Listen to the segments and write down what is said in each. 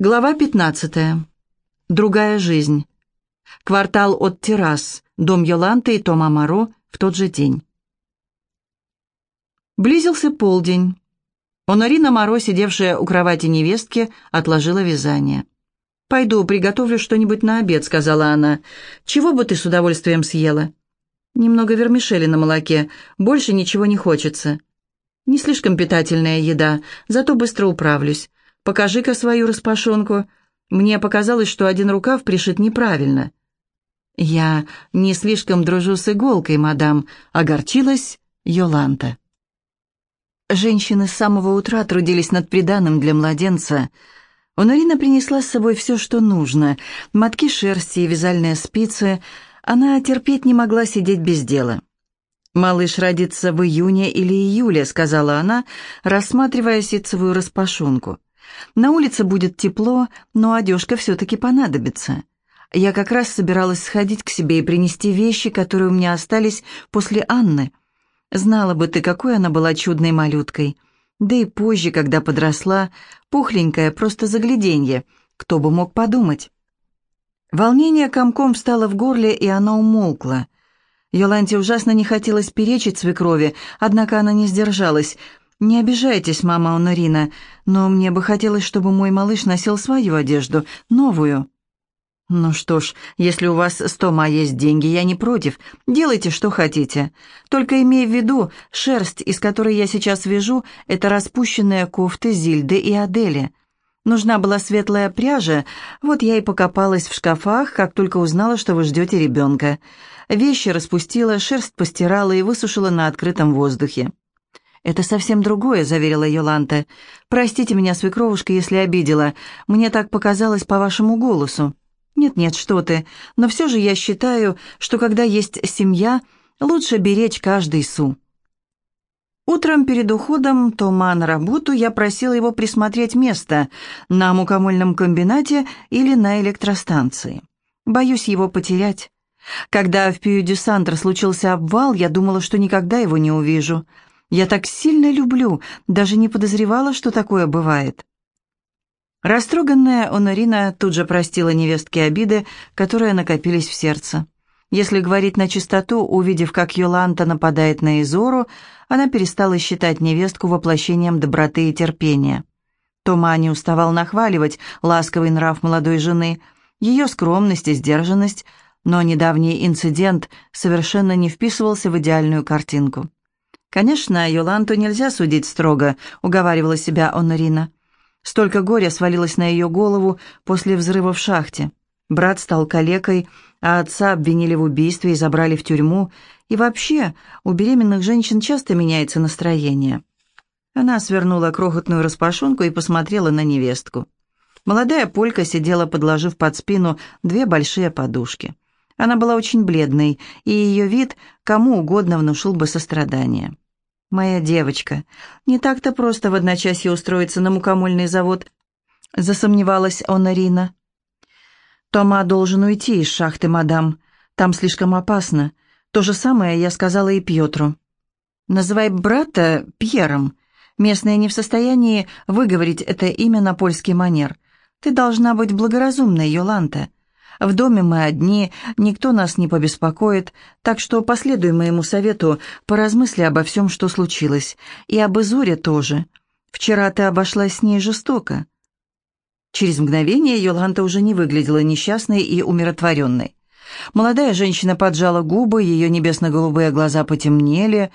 Глава 15. Другая жизнь. Квартал от террас. Дом Йоланты и Тома Маро в тот же день. Близился полдень. Онорина Маро, сидевшая у кровати невестки, отложила вязание. «Пойду приготовлю что-нибудь на обед», — сказала она. «Чего бы ты с удовольствием съела?» «Немного вермишели на молоке. Больше ничего не хочется». «Не слишком питательная еда, зато быстро управлюсь. Покажи-ка свою распашонку. Мне показалось, что один рукав пришит неправильно». «Я не слишком дружу с иголкой, мадам», — огорчилась Йоланта. Женщины с самого утра трудились над приданым для младенца. Онорина принесла с собой все, что нужно. Мотки шерсти и вязальные спицы. Она терпеть не могла сидеть без дела. «Малыш родится в июне или июле», — сказала она, рассматривая ситцевую распашонку. На улице будет тепло, но одежка все-таки понадобится. Я как раз собиралась сходить к себе и принести вещи, которые у меня остались после Анны. Знала бы ты, какой она была чудной малюткой. Да и позже, когда подросла, пухленькая, просто загляденье. Кто бы мог подумать? Волнение комком встало в горле, и она умолкла. Йоланте ужасно не хотелось перечить свекрови, однако она не сдержалась – «Не обижайтесь, мама Онорина, но мне бы хотелось, чтобы мой малыш носил свою одежду, новую». «Ну что ж, если у вас с Тома есть деньги, я не против. Делайте, что хотите. Только имей в виду, шерсть, из которой я сейчас вяжу, это распущенные кофты Зильды и Адели. Нужна была светлая пряжа, вот я и покопалась в шкафах, как только узнала, что вы ждете ребенка. Вещи распустила, шерсть постирала и высушила на открытом воздухе. «Это совсем другое», — заверила Йоланта. «Простите меня, свекровушка, если обидела. Мне так показалось по вашему голосу». «Нет-нет, что ты. Но все же я считаю, что когда есть семья, лучше беречь каждый су». Утром перед уходом Тома на работу я просила его присмотреть место на мукомольном комбинате или на электростанции. Боюсь его потерять. Когда в Пью-дю-Сантр случился обвал, я думала, что никогда его не увижу. Я так сильно люблю, даже не подозревала, что такое бывает». Растроганная Онорина тут же простила невестке обиды, которые накопились в сердце. Если говорить на чистоту, увидев, как Йоланта нападает на Изору, она перестала считать невестку воплощением доброты и терпения. Тома не уставал нахваливать ласковый нрав молодой жены, ее скромность и сдержанность, но недавний инцидент совершенно не вписывался в идеальную картинку. «Конечно, Йоланту нельзя судить строго», — уговаривала себя Онорина. Столько горя свалилось на ее голову после взрыва в шахте. Брат стал калекой, а отца обвинили в убийстве и забрали в тюрьму. И вообще, у беременных женщин часто меняется настроение. Она свернула крохотную распашонку и посмотрела на невестку. Молодая полька сидела, подложив под спину две большие подушки. Она была очень бледной, и ее вид кому угодно внушил бы сострадание. «Моя девочка, не так-то просто в одночасье устроиться на мукомольный завод», засомневалась Онарина. «Тома должен уйти из шахты, мадам. Там слишком опасно. То же самое я сказала и Пьетру». «Называй брата Пьером. Местные не в состоянии выговорить это имя на польский манер. Ты должна быть благоразумной, Йоланта. В доме мы одни, никто нас не побеспокоит, так что последуй моему совету, поразмысли обо всем, что случилось, и об Изуре тоже. Вчера ты обошлась с ней жестоко». Через мгновение Йоланта уже не выглядела несчастной и умиротворенной. Молодая женщина поджала губы, ее небесно-голубые глаза потемнели.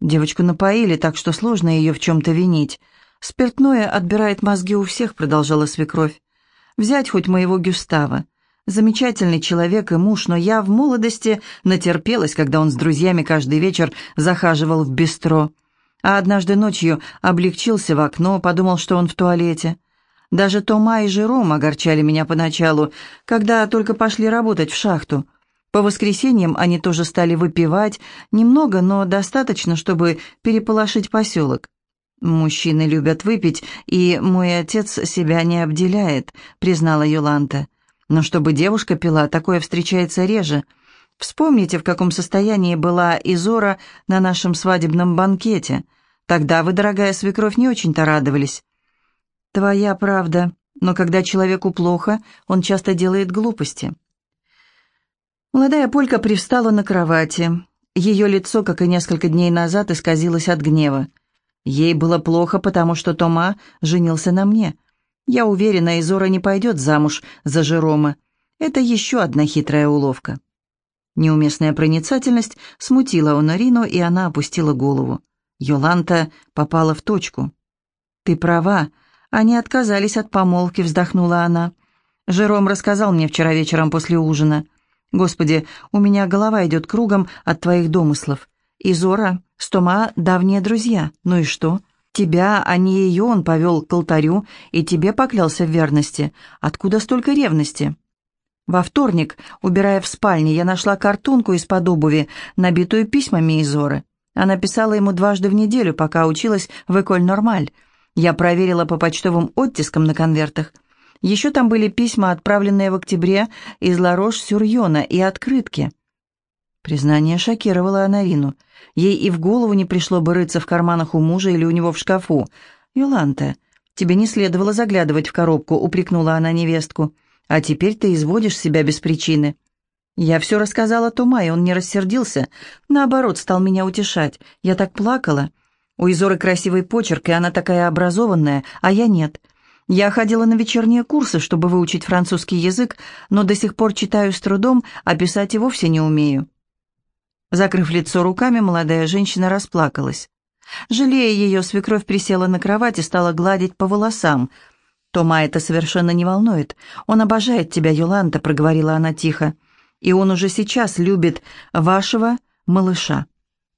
Девочку напоили, так что сложно ее в чем-то винить. «Спиртное отбирает мозги у всех», — продолжала свекровь. «Взять хоть моего Гюстава. Замечательный человек и муж, но я в молодости натерпелась, когда он с друзьями каждый вечер захаживал в бистро. А однажды ночью облегчился в окно, подумал, что он в туалете. Даже Тома и Жером огорчали меня поначалу, когда только пошли работать в шахту. По воскресеньям они тоже стали выпивать, немного, но достаточно, чтобы переполошить поселок. «Мужчины любят выпить, и мой отец себя не обделяет», — признала Йоланта. Но чтобы девушка пила, такое встречается реже. Вспомните, в каком состоянии была Изора на нашем свадебном банкете. Тогда вы, дорогая свекровь, не очень-то радовались. Твоя правда. но когда человеку плохо, он часто делает глупости. Молодая полька привстала на кровати. Ее лицо, как и несколько дней назад, исказилось от гнева. Ей было плохо, потому что Тома женился на мне. Я уверена, Изора не пойдет замуж за Жерома. Это еще одна хитрая уловка. Неуместная проницательность смутила Онорину, и она опустила голову. Йоланта попала в точку. «Ты права. Они отказались от помолвки», — вздохнула она. «Жером рассказал мне вчера вечером после ужина. Господи, у меня голова идет кругом от твоих домыслов. И Зора с Тома давние друзья. Ну и что? Тебя, а не ее, он повел к алтарю и тебе поклялся в верности. Откуда столько ревности?» Во вторник, убирая в спальне, я нашла картонку из-под обуви, набитую письмами Изоры. Она писала ему дважды в неделю, пока училась в Эколь Нормаль. Я проверила по почтовым оттискам на конвертах. Еще там были письма, отправленные в октябре из Ларош-Сюрьона, и открытки. Признание шокировало Анарину. Ей и в голову не пришло бы рыться в карманах у мужа или у него в шкафу. «Юланта, тебе не следовало заглядывать в коробку», — упрекнула она невестку. «А теперь ты изводишь себя без причины». Я все рассказала Тома, и он не рассердился. Наоборот, стал меня утешать. Я так плакала. У Изоры красивый почерк, и она такая образованная, а я нет. Я ходила на вечерние курсы, чтобы выучить французский язык, но до сих пор читаю с трудом, а писать и вовсе не умею». Закрыв лицо руками, молодая женщина расплакалась. Жалея ее, свекровь присела на кровать и стала гладить по волосам. «Тома это совершенно не волнует. Он обожает тебя, Юланта», — проговорила она тихо. «И он уже сейчас любит вашего малыша.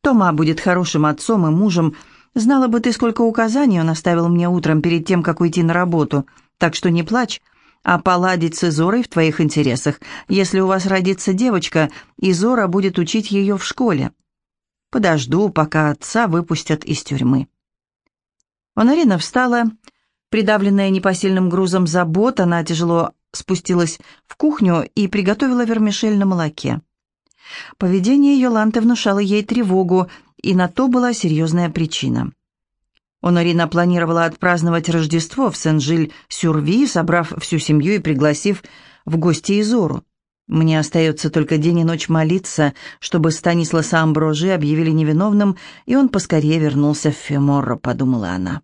Тома будет хорошим отцом и мужем, Знала бы ты, сколько указаний он оставил мне утром перед тем, как уйти на работу. Так что не плачь, а поладить с Изорой в твоих интересах. Если у вас родится девочка, Изора будет учить ее в школе. Подожду, пока отца выпустят из тюрьмы». Онарина встала, придавленная непосильным грузом забот, она тяжело спустилась в кухню и приготовила вермишель на молоке. Поведение Йоланты внушало ей тревогу, и на то была серьезная У Онорина планировала отпраздновать Рождество в Сен-Жиль-Сюрви, собрав всю семью и пригласив в гости Изору. «Мне остается только день и ночь молиться, чтобы Станисласа Амброжи объявили невиновным, и он поскорее вернулся в Феморро», — подумала она.